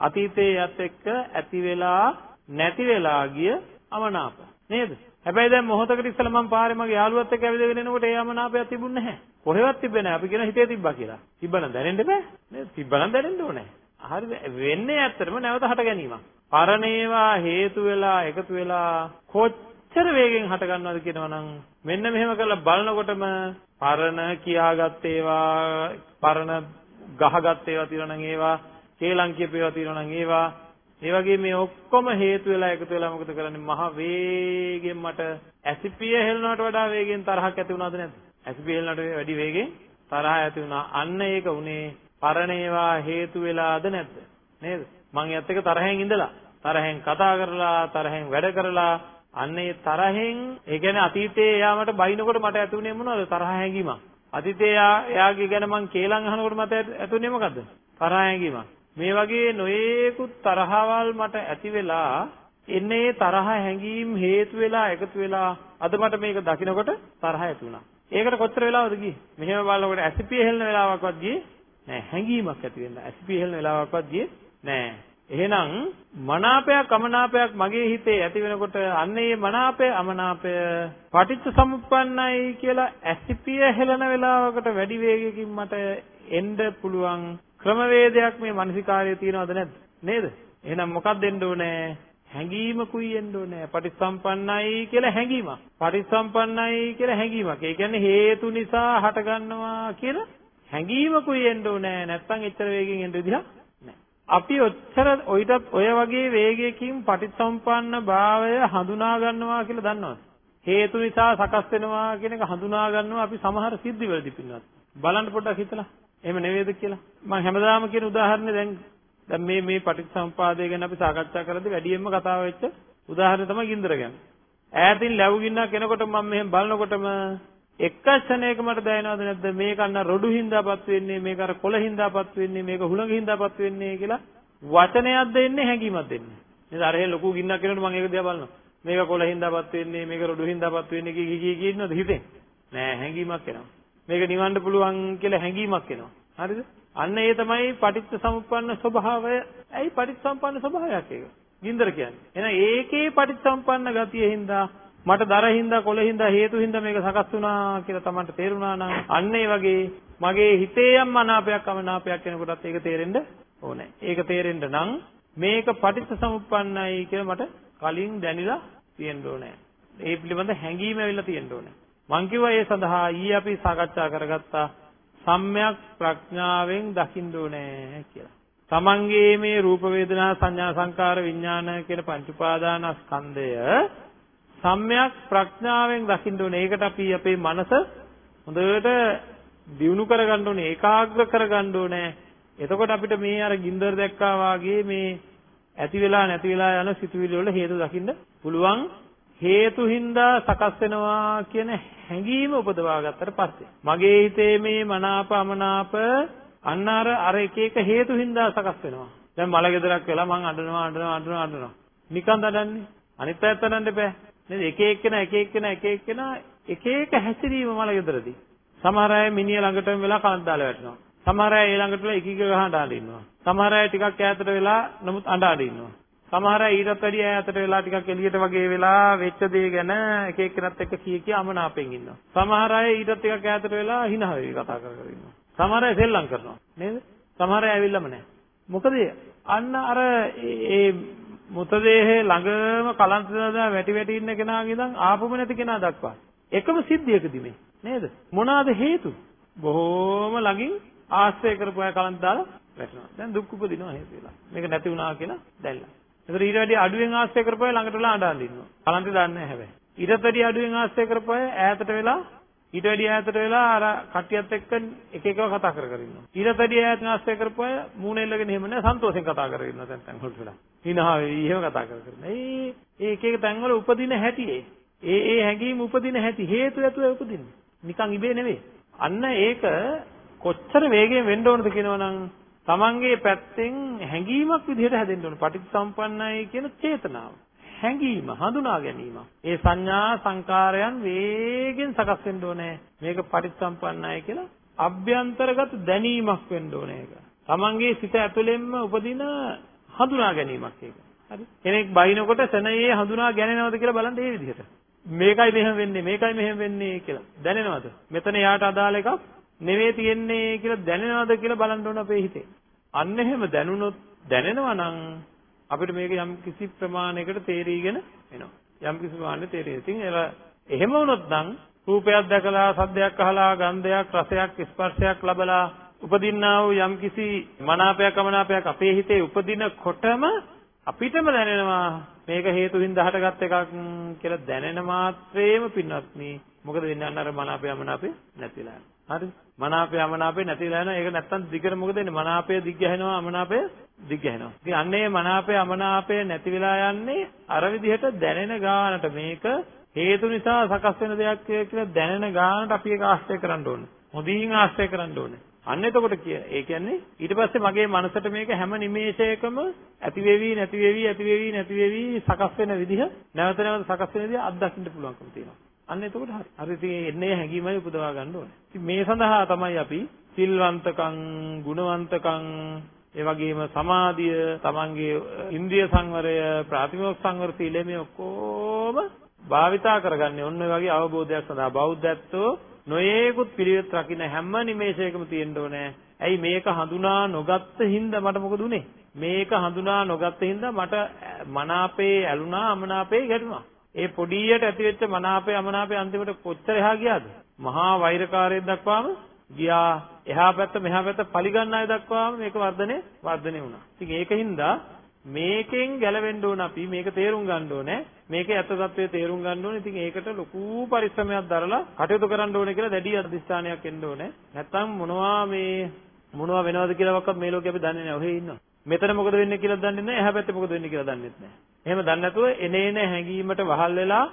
අතීතයේ එයත් එක්ක ඇති වෙලා නැති වෙලා ගිය අමනාප. නේද? හැබැයි දැන් මොහොතකට ඉස්සෙල්ලා මම පාරේ මගේ යාළුවත් එක්ක ඇවිදගෙන එනකොට ඒ අමනාපයක් තිබුණේ නැහැ. කොහෙවත් තිබ්බේ නැහැ. අපි කියන හිතේ තිබ්බා කියලා. තිබ්බනම් දැනෙන්න බෑ. නේද? තිබ්බනම් දැනෙන්න ඕනේ. හරිද? වෙන්නේ ඇත්තටම නැවත හට ගැනීමක්. පරණේවා හේතු වෙලා එකතු වෙලා කොච්චර වේගෙන් හට ගන්නවද කියනවනම් මෙන්න මෙහෙම කරලා බලනකොටම පරණ කියාගත් ඒවා පරණ ගහගත් ඒවා තියෙනවා නම් ඒවා කේලම් කියපේවා තියෙනවා නම් ඒවා ඒ වගේ මේ ඔක්කොම හේතු වෙලා එකතු වෙලා මොකද කරන්නේ මහ වේගෙන් මට ඇසිපිය හෙලනවට වඩා වේගෙන් තරහක් ඇති වුණාද නැද්ද ඇසිපිය හෙලනට වැඩි වේගෙන් තරහ ඇති වුණා අන්න ඒක උනේ පරණ ඒවා හේතු වෙලාද නැද්ද? නේද? මං එයත් එක තරහෙන් ඉඳලා තරහෙන් කතා කරලා තරහෙන් වැඩ කරලා අන්න ඒ තරහෙන් ඒ කියන්නේ අතීතයේ එයා මට බයිනකොට මට ඇතුනේ මොනවද? තරහ හැඟීමක්. අතීතයේ එයා එයාගේ ගැන මං කේලම් අහනකොට මට ඇතුනේ මොකද්ද? තරහ හැඟීමක්. මේ වගේ නොයේකුත් තරහවල් මට ඇති වෙලා එන්නේ තරහ හැඟීම් හේතු වෙලා එකතු වෙලා අද මට මේක දකිනකොට තරහ ඇති වුණා. ඒකට කොච්චර වෙලාවද ගියේ? මෙහෙම බලනකොට ඇසිපිය හෙලන වෙලාවක්වත් ගියේ? නෑ. හැඟීමක් ඇති වෙන්න. ඇසිපිය හෙලන වෙලාවක්වත් ගියේ නෑ. එහෙනම් මනාපයක් අමනාපයක් මගේ හිතේ ඇති වෙනකොට අන්න ඒ මනාපය අමනාපය පටිච්ච සමුප්පන්නයි කියලා ඇසිපිය හෙලන වෙලාවකට වැඩි වේගයකින් මට එන්න පුළුවන් ක්‍රමවේදයක් මේ මානසිකාර්යය තියනවද නැද්ද? නේද? එහෙනම් මොකක්ද දෙන්න ඕනේ? හැඟීමකුයි එන්න ඕනේ. පටිච්චසම්පන්නයි කියලා හැඟීමක්. පටිච්චසම්පන්නයි කියලා හැඟීමක්. ඒ කියන්නේ හේතු නිසා හටගන්නවා කියලා හැඟීමකුයි එන්න ඕනේ නැත්තම් එච්චර වේගෙන් එන්න විදිහක් අපි ඔච්චර ඔయితත් ඔය වගේ වේගයකින් පටිච්චසම්පන්න භාවය හඳුනා ගන්නවා කියලා දන්නවද? හේතු නිසා සකස් වෙනවා කියන එක හඳුනා ගන්නවා අපි සමහර සිද්ධිවලදී පින්නත්. බලන්න පොඩ්ඩක් හිතලා. එහෙම නෙවෙයිද කියලා. මම හැමදාම කියන උදාහරණේ දැන් දැන් මේ මේ පටිච්චසමුපාදය ගැන අපි සාකච්ඡා කරද්දී වැඩියෙන්ම කතාව වෙච්ච උදාහරණය තමයි ගින්දර ගැන. ඈතින් ලැබු ගින්නක් එනකොට මම මෙහෙම බලනකොටම එක ක්ෂණයක මට දැනෙනවද නැද්ද? මේක අන්න රොඩු හින්දාපත් වෙන්නේ මේක අර කොළ හින්දාපත් වෙන්නේ මේක හුළඟ හින්දාපත් වෙන්නේ කියලා වචනයක් දෙන්නේ හැඟීමක් දෙන්නේ. නේද? අර එහෙ ලොකු ගින්නක් කෙනෙකුට මම ඒක දිහා බලනවා. මේක කොළ හින්දාපත් වෙන්නේ මේක රොඩු හින්දාපත් වෙන්නේ කී කී කී ඉන්නවද හිතෙන්. නෑ හැඟීමක් එනවා. මේක නිවන්න පුළුවන් කියලා හැඟීමක් එනවා. හරිද? අන්න ඒ තමයි පටිච්ච සමුප්පන්න ස්වභාවය. ඇයි පටිච්ච සම්පන්න ස්වභාවයක් ඒක? ගින්දර කියන්නේ. එහෙනම් ඒකේ පටිච්ච සම්පන්න ගතිය හින්දා මට දරින්දා කොළින්දා හේතු හින්දා මේක සකස් වුණා කියලා Tamanට තේරුණා නම් අන්න ඒ වගේ මගේ හිතේ යම් මනාපයක් අමනාපයක් වෙනකොටත් ඒක තේරෙන්න ඕනේ. ඒක තේරෙන්න නම් මේක පටිච්ච සමුප්පන්නයි කියලා මට කලින් දැනিলা තියෙන්න ඕනේ. ඒ පිළිබඳ හැඟීම ඇවිල්ලා තියෙන්න ඕනේ. මං කිව්වා ඒ සඳහා ඊයේ අපි සාකච්ඡා කරගත්තා සම්‍යක් ප්‍රඥාවෙන් දකින්න ඕනේ කියලා. තමන්ගේ මේ රූප වේදනා සංඥා සංකාර විඥාන කියන පංච උපාදානස්කන්ධය සම්‍යක් ප්‍රඥාවෙන් දකින්න ඕනේ. ඒකට අපි අපේ මනස හොඳට දියුණු කරගන්න ඕනේ, ඒකාග්‍ර කරගන්න ඕනේ. එතකොට අපිට මේ අර ගින්දර දැක්කා වාගේ මේ ඇති වෙලා නැති වෙලා යන සිතුවිලි වල හේතු දකින්න පුළුවන්. හේතු හින්දා සකස් වෙනවා කියන හැඟීම උපදවා ගත්තට පස්සේ මගේ හිතේ මේ මනාප අමනාප අන්න අර අර එක එක හේතු හින්දා සකස් වෙනවා. දැන් මල ගෙදරක් වෙලා මං අඬනවා අඬනවා අඬනවා අඬනවා. නිකන් දඩන්නේ. අනිත් පැත්ත අඬන්න බෑ. නේද? එක එක්කෙනා එක එක්කෙනා එක එක්කෙනා එක එක හැසිරීම මල ගෙදරදී. සමහර අය මිනිහ ළඟටම වෙලා කනක් දාලා වැටෙනවා. සමහර අය ඒ ළඟට වෙලා එක එක ගහ අඬ ඉන්නවා. සමහර අය ටිකක් ඈතට වෙලා නමුත් අඬ අඬ ඉන්නවා. සමහර අය ඊටත් වැඩිය ඈතට වෙලා ටිකක් එළියට වගේ වෙලා වෙච්ච දේ ගැන එක එක්කෙනත් එක්ක කී කී අමනාපෙන් ඉන්නවා. සමහර අය ඊටත් ටිකක් ඈතට වෙලා hina වෙවි කතා කර කර ඉන්නවා. සමහර අය සෙල්ලම් කරනවා. නේද? සමහර අය ඇවිල්ලාම නැහැ. මොකද අන්න අර ඒ මුතදේහේ ළඟම කලන්ත දාලා වැටි වැටි ඉන්න කෙනාගේ ඉඳන් ආපුම නැති කෙනා දක්වා. එකම සිද්ධියකදී මේ නේද? මොනවාද හේතු? බොහෝම ළඟින් ආශ්‍රය කරපු අය කලන්ත දාලා වැටෙනවා. දැන් දුක් උපදිනවා හේතු වෙලා. මේක නැති වුණා කියලා දැල්ලා. ඒතර ඊට වැඩි අඩුවෙන් ආශ්‍රය කරපු අය ළඟට වෙලා අඬන් ඉන්නවා. කලන්ත දාන්නේ නැහැ හැබැයි. ඊටත් වැඩි අඩුවෙන් ආශ්‍රය කරපු අය ඈතට වෙලා ඊට වැඩි ඈතට වෙලා අර කට්ටියත් එක්ක එක එකව කතා කර කර ඉන්නවා. ඊට වැඩි ඈත නාස්තය කරපු අය මූණ එල්ලගෙන එහෙම නෑ සන්තෝෂෙන් කතා කරගෙන ඉන්නවා දැන් තැන් වලට වෙලා. හිනා වෙයි එහෙම කතා කර කර. ඒ ඒ එක එක තැන් වල උපදින හැටි ඒ. ඒ ඒ හැඟීම් උපදින හැටි හේතු ඇතුව උපදින්නේ. නිකන් ඉබේ නෙවෙයි. අන්න ඒක කොච්චර වේගයෙන් වෙන්න ඕනද කියනවනම් තමන්ගේ පැත්තෙන් හැඟීමක් විදිහට හැදෙන්න ඕන. පටිච්චසම්පන්නයි කියන චේතනාව. හැඟීම හඳුනා ගැනීම. ඒ සංඥා සංකාරයන් වේගෙන් සකස් වෙන්න ඕනේ. මේක පටිච්චසම්පන්නයි කියලා අභ්‍යන්තරගත දැනීමක් වෙන්න ඕනේ ඒක. තමන්ගේ සිත ඇතුළෙන්ම උපදින හඳුනා ගැනීමක් ඒක. හරි. කෙනෙක් බයිනකොට සෙනෙයේ හඳුනා ගැනීමවද කියලා බලන්න මේ විදිහට. මේකයි මෙහෙම වෙන්නේ මේකයි මෙහෙම වෙන්නේ කියලා දැනෙනවද? මෙතන යාට අදාළ එකක් නෙවෙයි තියෙන්නේ කියලා දැනෙනවද කියලා බලන්න ඕන අපේ හිතේ. අන්න එහෙම දැනුනොත් දැනෙනවා නම් අපිට මේක යම් කිසි ප්‍රමාණයකට තේරීගෙන එනවා. යම් කිසි ප්‍රමාණයකට තේරෙයි. ඉතින් එහෙම වුණොත් නම් රූපයක් දැකලා සද්දයක් අහලා ගන්ධයක් රසයක් ස්පර්ශයක් ලබලා උපදින්නා වූ යම් කිසි මනාපයක් අමනාපයක් අපේ හිතේ උපදිනකොටම අපිටම දැනෙනවා මේක හේතු හින්දා හටගත් එකක් කියලා දැනෙන මාත්‍රේම පින්වත්නි මොකද වෙන්නේ අන්න අර මනාපය අමනාපය නැතිලා යනවා. හරි? මනාපය අමනාපය නැතිලා යනවා. ඒක නැත්තම් දිගට මොකද වෙන්නේ? මනාපය දිග ගැහෙනවා අමනාපය දිග ගැහෙනවා. ඉතින් අන්න ඒ මනාපය අමනාපය නැති වෙලා යන්නේ අර විදිහට දැනෙන ගානට මේක හේතු නිසා සකස් වෙන දෙයක් කියලා දැනෙන ගානට අපි ඒක ආශ්‍රය කරන්න ඕනේ. හොඳින් ආශ්‍රය කරන්න ඕනේ. අන්න එතකොට කිය. ඒ කියන්නේ ඊට පස්සේ මගේ මනසට මේක හැම නිමේෂයකම ඇති වෙවි නැති වෙවි ඇති වෙවි නැති වෙවි සකස් වෙන විදිහ නැවත නැවත සකස් වෙන විදිහ අත්දකින්න පුළුවන්කම තියෙනවා. අන්න එතකොට හරි. හරි ඉතින් එන්නේ හැඟීමයි උපදවා ගන්න ඕනේ. ඉතින් මේ සඳහා තමයි අපි සිල්වන්තකම්, ගුණවන්තකම්, ඒ වගේම සමාධිය, තමන්ගේ ඉන්ද්‍රිය සංවරය, ප්‍රාතිමෝක්ෂ සංවර සීලය මේ ඔක්කොම භාවිතා කරගන්නේ ඔන්න ඔය වගේ අවබෝධයක් සඳහා බෞද්ධත්වෝ නොයේකුත් පිළිවෙත් රකින්න හැම නිමේෂයකම තියෙන්න ඕනේ. ඇයි මේක හඳුනා නොගත්ත හින්දා මට මොකද උනේ? මේක හඳුනා නොගත්ත හින්දා මට මනාපේ ඇලුනා අමනාපේ ගැටුණා. ඒ පොඩියට ඇතිවෙච්ච මනාපය අමනාපය අන්තිමට කොච්චර එහා ගියාද? මහා වෛරකාරයෙක් දක්වාම ගියා. එහා පැත්ත මෙහා පැත්ත පරිගන්න අය දක්වාම මේක වර්ධනය වර්ධනය වුණා. ඉතින් ඒකින්ද මේකෙන් ගැලවෙන්න ඕන අපි මේක තේරුම් ගන්න ඕනේ. මේකේ ඇත්ත తත්වයේ තේරුම් ගන්න ඕනේ. ඉතින් ඒකට ලොකු පරිශ්‍රමයක් දරලා කටයුතු කරන්න ඕනේ කියලා දැඩි අධිෂ්ඨානයක් එන්න ඕනේ. නැත්තම් මොනවා මේ මොනවා වෙනවද කියලාවත් මේ ලෝකේ අපි දන්නේ නැහැ. ඔහේ ඉන්නවා. මෙතන මොකද වෙන්නේ කියලා දන්නේ නැහැ. එහා පැත්තේ මොකද වෙන්නේ කියලා දන්නේත් නැහැ. එහෙම දන්නේ නැතුව එනේන හැංගීමට වහල් වෙලා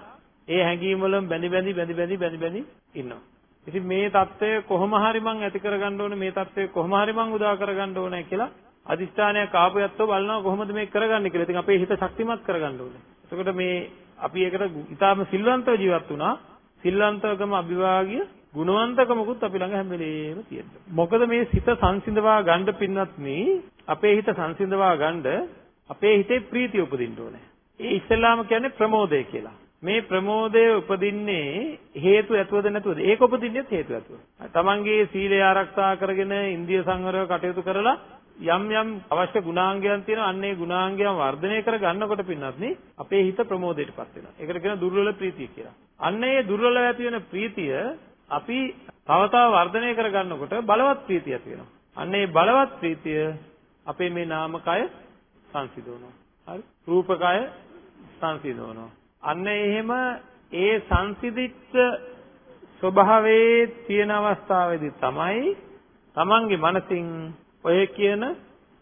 ඒ හැංගීම වලම බැඳි බැඳි බැඳි බැඳි බැඳි බැඳි ඉන්නවා. ඉතින් මේ தත්වය කොහොම හරි මං ඇති කරගන්න ඕනේ මේ தත්වය කොහොම හරි මං උදා කරගන්න ඕනේ කියලා අදිස්ථානයක් ආපු යත්තෝ බලනවා කොහොමද මේක කරගන්නේ කියලා. ඉතින් අපේ හිත ශක්තිමත් කරගන්න ඕනේ. එතකොට මේ අපි ඒකට ඊටාම සිල්වන්තව ජීවත් වුණා. සිල්වන්තකම අභිභාගිය ගුණවන්තකමකුත් අපි ළඟ හැම වෙලේම තියෙනවා. මොකද මේ සිත සංසිඳවා ගන්න පින්වත්නි අපේ හිත සංසිඳවා ගන්න අපේ හිතේ ප්‍රීතිය උපදින්න ඕනේ. ඒ ඉස්සෙල්ලාම කියන්නේ ප්‍රමෝදය කියලා. මේ ප්‍රමෝදය උපදින්නේ හේතු ඇතුවද නැතුවද? ඒක උපදින්නේ හේතු ඇතුව. තමන්ගේ සීලය ආරක්ෂා කරගෙන ඉන්දිය සංවරව කටයුතු කරලා යම් යම් අවශ්‍ය ගුණාංගයන් තියෙනවා. අන්න ඒ ගුණාංගයන් වර්ධනය කර ගන්නකොට පින්නත් අපේ හිත ප්‍රමෝදයටපත් වෙනවා. ඒකට කියන දුර්වල ප්‍රීතිය කියලා. අන්න ඒ දුර්වල ඇති වෙන ප්‍රීතිය අපි තව තව වර්ධනය කර ගන්නකොට බලවත් ප්‍රීතියක් වෙනවා. අන්න ඒ බලවත් ප්‍රීතිය අපේ මේ නාමකය සංසිඳවනවා. හරි? රූපකය සංසිඳවනවා. අන්න එහෙම ඒ සංසිඳිච්ච ස්වභාවයේ තියෙන අවස්ථාවේදී තමයි තමන්ගේ මනසින් ඔය කියන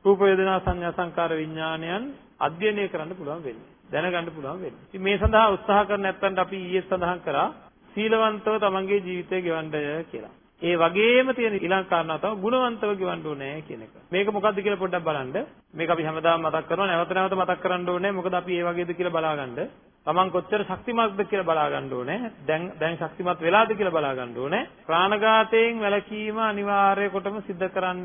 රූප වේදනා සංඥා සංකාර විඥානයන් අධ්‍යයනය කරන්න පුළුවන් වෙන්නේ. දැනගන්න පුළුවන් වෙන්නේ. ඉතින් මේ සඳහා උත්සාහ කර නැත්නම් අපි ඊයේ සඳහන් කරා සීලවන්තව තමන්ගේ ජීවිතය ගෙවන්නය කියලා. ඒ වගේම තියෙන ඊළඟ කාරණා තමයි ගුණවන්තව ගෙවන්න ඕනේ කියන එක. මේක මොකද්ද කියලා පොඩ්ඩක් බලන්න. මේක අපි හැමදාම මතක් කරනවා නැවත නැවත මතක් කරන්න ඕනේ. මොකද අපි ඒ වගේද කියලා බලාගන්න. Taman කොච්චර ශක්තිමත්ද කියලා බලා ගන්න ඕනේ. දැන් දැන් ශක්තිමත් වෙලාද කියලා බලා ගන්න ඕනේ. ප්‍රාණඝාතයෙන් වැළකීම අනිවාර්ය කොටම සිද්ධ කරන්න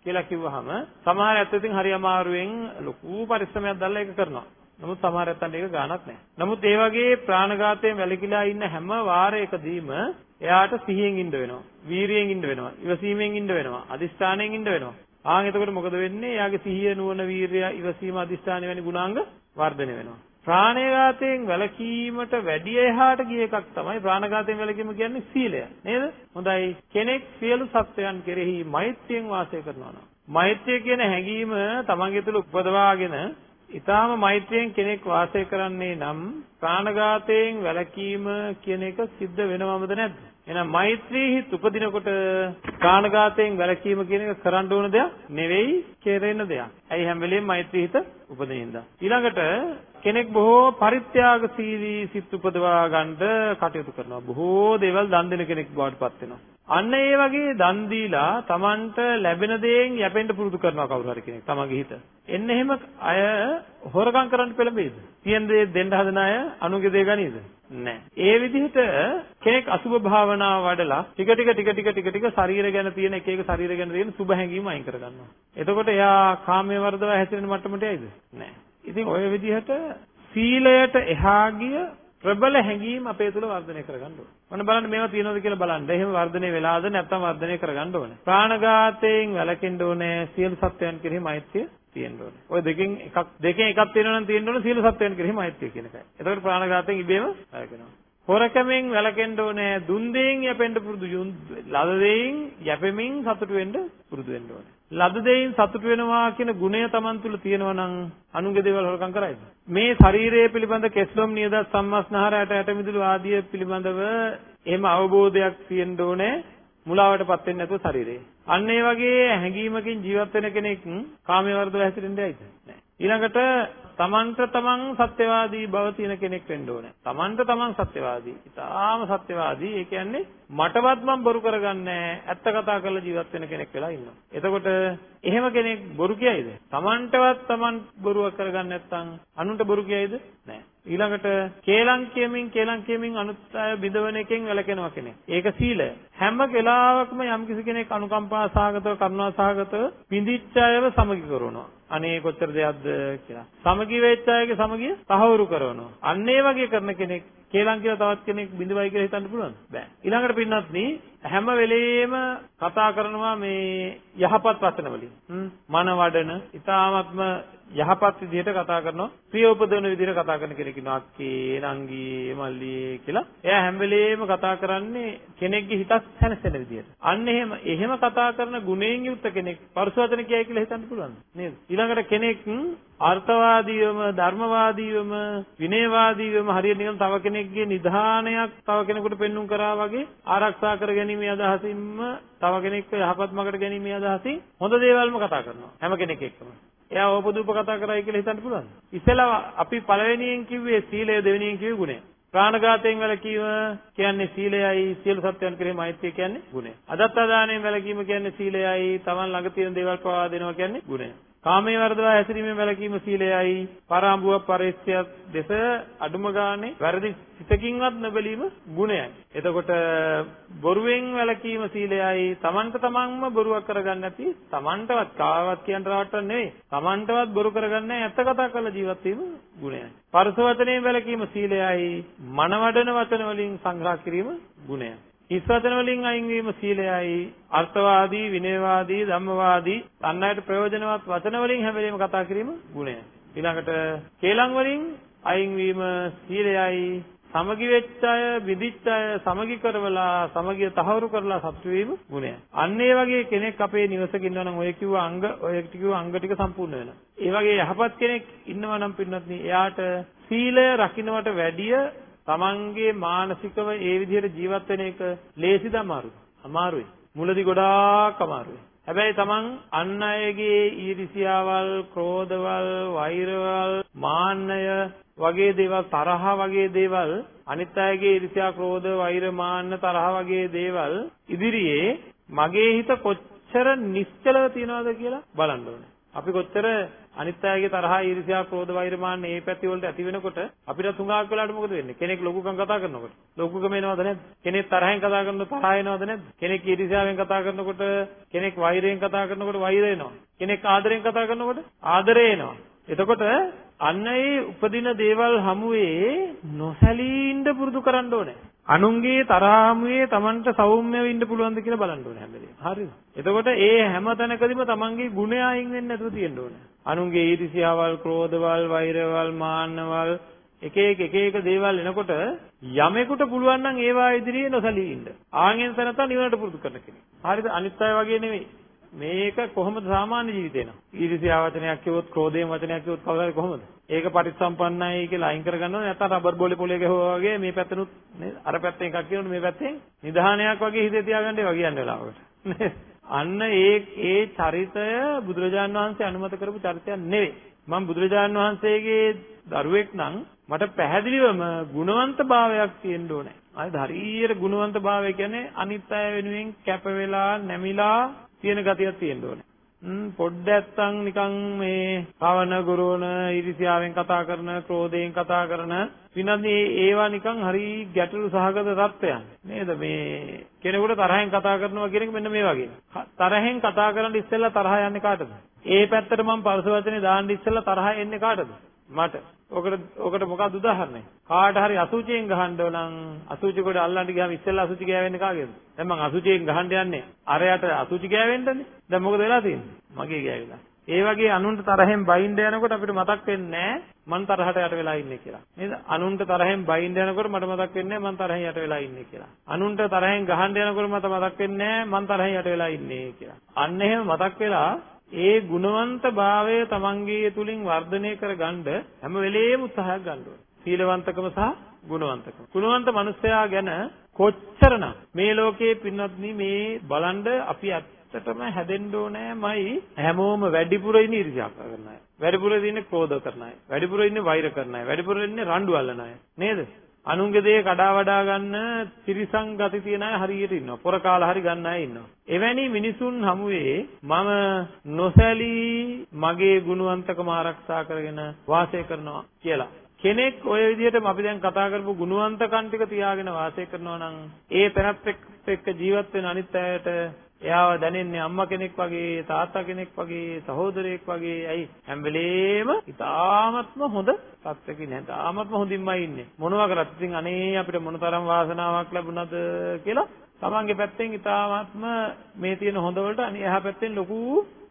කියලා කිව්වහම සමහර ඇත්තටින් හරි අමාරුවෙන් ලොකු පරිශ්‍රමයක් දැල්ලා ඒක කරනවා. නමුත් සමහර ඇත්තන්ට ඒක ගාණක් නැහැ. නමුත් ඒ වගේ ප්‍රාණඝාතයෙන් වැළකීලා ඉන්න හැම වාරයකදීම එයාට සිහියෙන් ඉන්න වෙනවා. වීරියෙන් ඉන්න වෙනවා. ඉවසීමෙන් ඉන්න වෙනවා. අදිස්ථාණයෙන් ඉන්න වෙනවා. ආන් එතකොට මොකද වෙන්නේ? එයාගේ සිහිය නුවණ වීරිය ඉවසීම අදිස්ථාන වැනි ගුණාංග වර්ධනය වෙනවා. ප්‍රාණඝාතයෙන් වැළකීමට වැඩි එහාට ගිය එකක් තමයි ප්‍රාණඝාතයෙන් වැළකීම කියන්නේ සීලය නේද හොඳයි කෙනෙක් සියලු සත්වයන් කෙරෙහි මෛත්‍රියෙන් වාසය කරනවා නම් මෛත්‍රිය කියන හැඟීම තමන්ගේ තුළ උපදවාගෙන ඊටාම මෛත්‍රියෙන් කෙනෙක් වාසය කරන්නේ නම් ප්‍රාණඝාතයෙන් වැළකීම කියන එක සිද්ධ වෙනවමද නැද්ද එහෙනම් මෛත්‍රී හිත උපදිනකොට ප්‍රාණඝාතයෙන් වැළකීම කියන එක කරන්න ඕන දෙයක් නෙවෙයි කෙරෙන දෙයක්. ඇයි හැම වෙලෙම මෛත්‍රී හිත උපදිනින්ද? ඊළඟට කෙනෙක් බොහෝ පරිත්‍යාගශීලී සිත් උපදවා ගන්නට කටයුතු කරනවා. බොහෝ දේවල් දන් දෙන කෙනෙක් බවට පත් වෙනවා. අන්න ඒ වගේ දන් දීලා Tamanට ලැබෙන දේෙන් යැපෙන්න පුරුදු කරනවා කවුරු හරි කෙනෙක් තමන්ගේ හිත. එන්න එහෙම අය හොරකම් කරන්න පෙළඹෙයිද? තියෙන දේ දෙන්න හදන අය අනුගේ දේ ගනීද? නැහැ. ඒ විදිහට කෙනෙක් අසුභ භාවනාව වඩලා ටික ටික ටික ටික ටික ටික ශරීර ගැන තියෙන එක එක ශරීර ගැන තියෙන සුභ හැඟීම් අයින් කරගන්නවා. එතකොට එයා කාමයේ වර්ධව හැසිරෙන මට්ටමට යයිද? නැහැ. ඉතින් ওই විදිහට සීලයට එහා ගිය ප්‍රබල හැඟීම් අපේ තුල වර්ධනය කරගන්න ඕනේ. ඔන්න බලන්න මේවා තියෙනවද කියලා බලන්න. එහෙම වර්ධනය වෙලාද නැත්නම් වර්ධනය කරගන්න ඕනේ. ප්‍රාණඝාතයෙන් වැළකෙන්න ඕනේ. සියලු සත්වයන් කෙරෙහි මෛත්‍රිය තියෙන්න ඕනේ. ඔය දෙකෙන් එකක් දෙකෙන් එකක් තියෙනවා නම් තියෙන්න ඕනේ සියලු සත්වයන් කෙරෙහි මෛත්‍රිය කියන එකයි. එතකොට ප්‍රාණඝාතයෙන් ඉබේම වැළකෙනවා. හොරකමෙන් වැළකෙන්න ඕනේ. දුන් දෙයින් යැපෙන්න පුරුදු. ලද දෙයින් යැපෙමින් සතුටු වෙන්න පුරුදු වෙන්න ඕනේ. ලද දෙයින් සතුටු වෙනවා කියන ගුණය Taman තුල තියෙනවා නම් අනුන්ගේ දේවල් හොරකම් කරයිද? මේ ශරීරය පිළිබඳ කෙස්ලොම් නියද සම්මස්නහර ඇට ඇට මිදුළු ආදිය පිළිබඳව එහෙම අවබෝධයක් තියෙන්න ඕනේ. මුලාවටපත් වෙන්නේ නැතුව ශරීරේ. අන්න ඒ වගේ හැඟීමකින් ජීවත් වෙන කෙනෙක් කාමයේ වර්ධව හැසිරෙන්නේ ඇයිද? නැහැ. ඊළඟට තමන්ට තමන් සත්‍යවාදී බව තියෙන කෙනෙක් වෙන්න ඕනේ. තමන්ට තමන් සත්‍යවාදී. ඊටාම සත්‍යවාදී. ඒ කියන්නේ මටවත් මම බොරු කරගන්නේ ඇත්ත කතා කරලා ජීවත් වෙන කෙනෙක් වෙලා ඉන්නවා. එතකොට එහෙම කෙනෙක් බොරු කියයිද? තමන්ටවත් තමන් බොරුවක් කරගන්නේ නැත්නම් අනුන්ට බොරු කියයිද? නැහැ. ඊළඟට කේලම් කියමින් කේලම් කියමින් අනුත් අය බිඳවන එකෙන් වැළකෙනවා කෙනෙක්. ඒක සීලය. හැම වෙලාවකම යම්කිසි කෙනෙක් අනුකම්පා සහගතව කරුණා සහගතව පිඳිච්ච අයව සමගි කරනවා. අනේ කොච්චර දෙයක්ද කියලා. සමගි වෙච්ච අයගේ සමගිය තහවුරු කරනවා. අන්න ඒ වගේ කරන කෙනෙක් කේලම් කියලා තවත් කෙනෙක් බිඳවයි කියලා හිතන්න පුළුවන්ද? බෑ. ඊළඟට පින්නත්නි හැම වෙලේම කතා කරනවා මේ යහපත් වචන වලින්. මන වඩන, ඊ타ත්ම යහපත් විදිහට කතා කරනවා ප්‍රිය උපදවන විදිහට කතා කරන කෙනෙක් ඉන්නවා අක්කේ නංගී මල්ලී කියලා. එයා හැම වෙලේම කතා කරන්නේ කෙනෙක්ගේ හිතත් සැනසෙන විදිහට. අන්න එහෙම එහෙම කතා කරන ගුණයෙන් යුක්ත කෙනෙක් පරිසවචන කියයි කියලා හිතන්න පුළුවන් නේද? ඊළඟට කෙනෙක් අර්ථවාදීවම ධර්මවාදීවම විනයවාදීවම හරියට නිකන් තව කෙනෙක්ගේ නිධානයක් තව කෙනෙකුට පෙන්눔 කරා වගේ ආරක්ෂා කර ගැනීමේ අදහසින්ම තව කෙනෙක්ව යහපත් මගට ගැනීමේ අදහසින් හොඳ දේවල්ම කතා කරනවා හැම කෙනෙක් එක්කම. එයා ඕපදූප කතා කරයි කියලා හිතන්න පුළුවන්ද? ඉස්සෙල්ලා අපි පළවෙනියෙන් කිව්වේ සීලය දෙවෙනියෙන් කිව්වේ ගුණය. ප්‍රාණඝාතයෙන් වැළකීම කියන්නේ සීලයයි සියලු සත්‍යයන් කෙරෙහි මෛත්‍රිය කියන්නේ ගුණය. අදත්තාදානයෙන් වැළකීම කියන්නේ සීලයයි Taman ළඟ තියෙන දේවල් පවා දෙනවා කියන්නේ ගුණය. කාමයේ වර්ධවා හැසිරීමෙන් වැළකීම සීලයයි පරාඹුව පරිස්සයත් දෙස අඩුම ගානේ වැරදි සිතකින්වත් නොබැලීම ගුණයයි. එතකොට බොරුවෙන් වැළකීම සීලයයි තමන්ට තමන්ම බොරුවක් කරගන්න නැති තමන්ටවත් කාවත් කියන්න රවට්ටන්නේ නෙවෙයි. තමන්ටවත් බොරු කරගන්නේ ඇත්ත කතා කරලා ජීවත් වීම ගුණයයි. පරස වචනයෙන් වැළකීම සීලයයි මනවඩන වචන වලින් සංග්‍රහ කිරීම ගුණයයි. හිස් වචන වලින් අයින් වීම සීලයයි අර්ථවාදී විනයවාදී ධම්මවාදී අන්නයට ප්‍රයෝජනවත් වචන වලින් හැම වෙලේම කතා කිරීම ගුණයයි ඊළඟට කේලම් වලින් අයින් වීම සීලයයි සමගි වෙච්ච අය විදිච්ච අය සමගි කරවලා සමගිය තහවුරු කරලා සතුටු වීම ගුණයයි. අන්න ඒ වගේ කෙනෙක් අපේ නිවසක ඉන්නවා නම් ඔය කිව්ව අංග ඔය කිව්ව අංග ටික සම්පූර්ණ වෙනවා. ඒ වගේ යහපත් කෙනෙක් ඉන්නවා නම් පින්නත් එයාට සීලය රකින්නට වැඩිය තමන්ගේ මානසිකව ඒ විදිහට ජීවත් වෙන එක ලේසිද අමාරුද? අමාරුයි. මුලදී ගොඩාක් අමාරුයි. හැබැයි තමන් අන් අයගේ ඊර්ෂියාවල්, ක්‍රෝධවල්, වෛරවල්, මාන්නය වගේ දේවල් තරහ වගේ දේවල් අනිත් අයගේ ඊර්ෂ්‍යා, ක්‍රෝධ, වෛර, මාන්න, තරහ වගේ දේවල් ඉදිරියේ මගේ හිත කොච්චර නිශ්චලව තියනවද කියලා බලන්න ඕනේ. අපි කොච්චර අනිත් අයගේ තරහා ඊර්ෂ්‍යා ක්‍රෝධ වෛරමාන මේ පැති වලට ඇති වෙනකොට අපිට තුඟාක් වෙලාට මොකද වෙන්නේ කෙනෙක් ලොකුකම් කතා කරනකොට ලොකුකම එනවද නැද්ද කෙනෙක් තරහෙන් කතා කරනකොට තරහ එනවද නැද්ද කෙනෙක් ඊර්ෂ්‍යාවෙන් කතා කරනකොට කෙනෙක් වෛරයෙන් කතා කරනකොට වෛරය එනවා කෙනෙක් ආදරෙන් කතා කරනකොට ආදරය එනවා එතකොට අන්න ඒ උපදින දේවල් හමුවේ නොසැලී ඉන්න පුරුදු කරන්න ඕනේ. අනුන්ගේ තරහමුවේ Tamanට සෞම්‍යව ඉන්න පුළුවන්ද කියලා බලන්න ඕනේ හැම වෙලේම. හරිද? එතකොට ඒ හැම තැනකදීම Tamanගේ ගුණය අයින් වෙන්නේ නැතුව තියෙන්න ඕනේ. අනුන්ගේ ඊර්ෂ්‍යාවල්, ක්‍රෝධවල්, වෛරවල්, මාන්නවල් එක එක එක එක දේවල් එනකොට යමෙකුට පුළුවන් නම් ඒවා ඉදිරියේ නොසැලී ඉන්න. ආන්ගෙන් තනත නිවනට පුරුදු කරන කෙනෙක්. හරිද? අනිත් අය වගේ නෙවෙයි. මේක කොහොමද සාමාන්‍ය ජීවිතේ නම්? ඊර්ෂ්‍යා වචනයක් කිව්වොත්, ක්‍රෝධයෙන් වචනයක් කිව්වොත් කවදාද කොහොමද? ඒක පටිච්චසම්පන්නයි කියලා අයින් කරගන්නවා නැත්නම් රබර් බෝලේ පොලේ ගහුවා වගේ මේ පැත්තනුත් අර පැත්තෙන් එකක් කියනොත් මේ පැත්තෙන් නිධානයක් වගේ හිතේ තියාගන්න ඒවා කියන්නේ වෙලාවකට. අන්න ඒ ඒ චරිතය බුදුරජාන් වහන්සේ අනුමත කරපු චරිතයක් නෙවෙයි. මම බුදුරජාන් වහන්සේගේ දරුවෙක් නම් මට පැහැදිලිවම ගුණවන්ත භාවයක් තියෙන්න ඕනේ. අනිත් හරියට ගුණවන්ත භාවය කියන්නේ අනිත් අය වෙනුවෙන් කැප වෙලා නැමිලා තියෙන ගතියක් තියෙන්න ඕනේ. ම් පොඩ්ඩක් නැත්තම් නිකන් මේ කවන ගුරුවන ඉරිසියාවෙන් කතා කරන ක්‍රෝධයෙන් කතා කරන විනදී ඒවා නිකන් හරි ගැටලු සහගත තත්ත්වයන්. නේද? මේ කෙනෙකුට තරහෙන් කතා කරනවා කියන එක මෙන්න මේ වගේ. තරහෙන් කතා කරන්න ඉස්සෙල්ලා තරහ යන්නේ කාටද? ඒ පැත්තට මම පරස වචනේ දාන්න ඉස්සෙල්ලා තරහ එන්නේ කාටද? මට ඔකට ඔකට මොකක්ද උදාහරණය? කාට හරි අසුචියෙන් ගහන්න නම් අසුචි කොට අල්ලන්න ගියාම ඉස්සෙල්ලා අසුචි ගෑවෙන්නේ කාගේද? දැන් මං අසුචියෙන් ගහන්න යන්නේ අරයට අසුචි ගෑවෙන්නනේ. දැන් මොකද වෙලා තියෙන්නේ? මගේ ගෑවිලා. ඒ වගේ අනුන්ට තරහෙන් බයින්ද යනකොට අපිට මතක් වෙන්නේ මං තරහට යට වෙලා ඉන්නේ කියලා. නේද? අනුන්ට තරහෙන් බයින්ද යනකොට මට මතක් වෙන්නේ මං තරහෙන් යට වෙලා ඉන්නේ කියලා. අනුන්ට තරහෙන් ගහන්න යනකොට මට මතක් වෙන්නේ මං තරහෙන් යට වෙලා ඉන්නේ කියලා. අන්න එහෙම මතක් වෙලා ඒ ගුණවන්ත භාවය තමන්ගේ තුලින් වර්ධනය කරගන්න හැම වෙලේම උත්සාහයක් ගන්න ඕනේ. සීලවන්තකම සහ ගුණවන්තකම. ගුණවන්ත මනුස්සයා ගැන කොච්චරනම් මේ ලෝකයේ පින්වත්නි මේ බලන්න අපි ඇත්තටම හැදෙන්න ඕනෑමයි හැමෝම වැඩිපුර ඉන්නේ ඊර්ෂ්‍යා කරන අය. වැඩිපුර ඉන්නේ ක්‍රෝධ කරන අය. වැඩිපුර ඉන්නේ වෛර කරන අය. වැඩිපුර ඉන්නේ රණ්ඩු අල්ලන අය. නේද? අනුන්ගේ දේ කඩා වඩා ගන්න ත්‍රිසං ගති තියන අය හරියට ඉන්නවා. පොර කාලා හරි ගන්න අය ඉන්නවා. එවැනි මිනිසුන් හමුවේ මම නොසැලී මගේ ගුණවන්තකම ආරක්ෂා කරගෙන වාසය කරනවා කියලා. කෙනෙක් ඔය විදිහටම අපි දැන් කතා කරපු ගුණවන්තකම් ටික තියාගෙන වාසය කරනවා නම් ඒ තැනත් එක්ක ජීවත් වෙන අනිත් අයට එයාව දැනෙන්නේ අම්මා කෙනෙක් වගේ තාත්තා කෙනෙක් වගේ සහෝදරයෙක් වගේ. ඇයි? හැම වෙලේම ඉතාමත්ම හොඳ සත්‍යකින් නෑ තාමත්ම හොඳින්මයි ඉන්නේ. මොනවා කරත් ඉතින් අනේ අපිට මොනතරම් වාසනාවක් ලැබුණාද කියලා තමන්ගේ පැත්තෙන් ඉතාමත්ම මේ තියෙන හොඳ වලට අනිත් එහා පැත්තෙන් ලොකු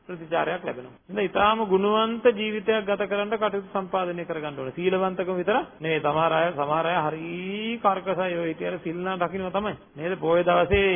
ප්‍රතිචාරයක් ලැබෙනවා. ඉතින් ඊටාම ගුණවන්ත ජීවිතයක් ගත කරන්න කටයුතු සම්පාදනය කරගන්න ඕනේ. සීලවන්තකම විතර නෙවෙයි. සමහර අය සමහර අය හරි කර්කසයි ඔය හිටියර සිල්නා දකින්න තමයි. නේද? පොයේ දවසේ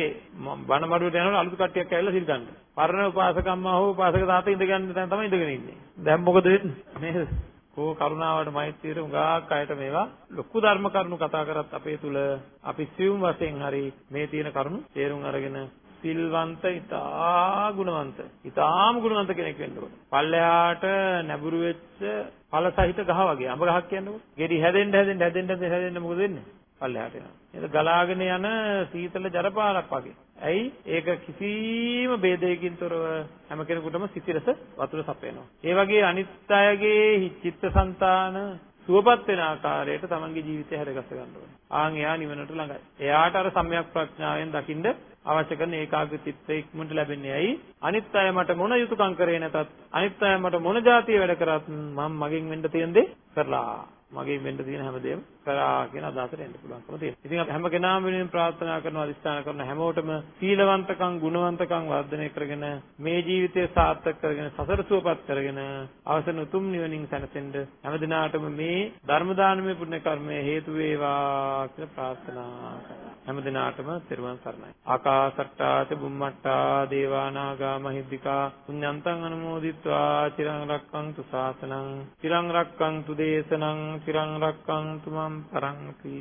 බණ මඩුවට යනකොට අලුත් කට්ටියක් ඇවිල්ලා සිල් ගන්න. පරණ උපාසකම්මා හෝ උපාසක තාත්තා ඉඳගෙන දැන් තමයි ඉඳගෙන ඉන්නේ. දැන් මොකද වෙන්නේ? නේද? කෝ කරුණාවට මෛත්‍රියට උගාක් අයට මේවා ලොකු ධර්ම කරුණු කතා කරත් අපේ තුල අපි සියුම් වශයෙන් හරි මේ තියෙන කරුණු තේරුම් අරගෙන සිල්වන්ත ඉතා ගුණවන්ත ඉතාම ගුණවන්ත කෙනෙක් වෙන්න ඕනේ. පල්ලෙහාට නැඹුරු වෙච්ච ඵල සහිත ගහ වගේ අඹ ගහක් කියන්නකො. ගෙඩි හැදෙන්න හැදෙන්න හැදෙන්න හැදෙන්න මොකද වෙන්නේ? පල්ලෙහාට යනවා. ඒක ගලාගෙන යන සීතල ජරපාරක් වගේ. ඇයි? ඒක කිසිම ભેදයකින් තොරව හැම කෙනෙකුටම සිසිලස වතුර සපයනවා. ඒ වගේ අනිත් අයගේ චිත්තසංතාන සුවපත් වෙන ආකාරයට තමන්ගේ ජීවිතය හැදගස්ස ගන්න ඕනේ. ආන් එයා නිවනට ළඟයි. එයාට අර සම්‍යක් ප්‍රඥාවෙන් දකින්න අවශ්‍ය කරන ඒකාග්‍ර චිත්තය ඉක්මනට ලැබෙන්නේ ඇයි? අනිත් අය මට මොන යුතුයකම් කරේ නැතත් අනිත් අය මට මොන જાතිය වැඩ කරත් මම මගෙන් වෙන්න තියෙන දේ කරලා මගේ වෙන්න තියෙන හැමදේම කරා කියන අදහසට එන්න පුළුවන්කම තියෙනවා. ඉතින් අපි හැම කෙනාම වෙනුවෙන් ප්‍රාර්ථනා කරනවා අදිස්ථාන කරන හැමෝටම සීලවන්තකම් ගුණවන්තකම් වර්ධනය කරගෙන මේ ජීවිතය සාර්ථක කරගෙන සසර සුවපත් කරගෙන අවසන් උතුම් නිවනින් සැනසෙන්න හැමදිනාටම මේ ධර්ම දානමය පුණ්‍ය කර්මය හේතු වේවා කියලා ප්‍රාර්ථනා කරනවා. හැමදිනාටම තෙරුවන් සරණයි. ආකාසට්ටා ච බුම්මට්ටා දේවා නාග මහිද්దికා පුඤ්ඤන්තං අනුමෝදිත්වා චිරං රක්ඛන්තු ශාසනං චිරං රක්ඛන්තු දේශනං චිරං රක්ඛන්තු මම් පරංති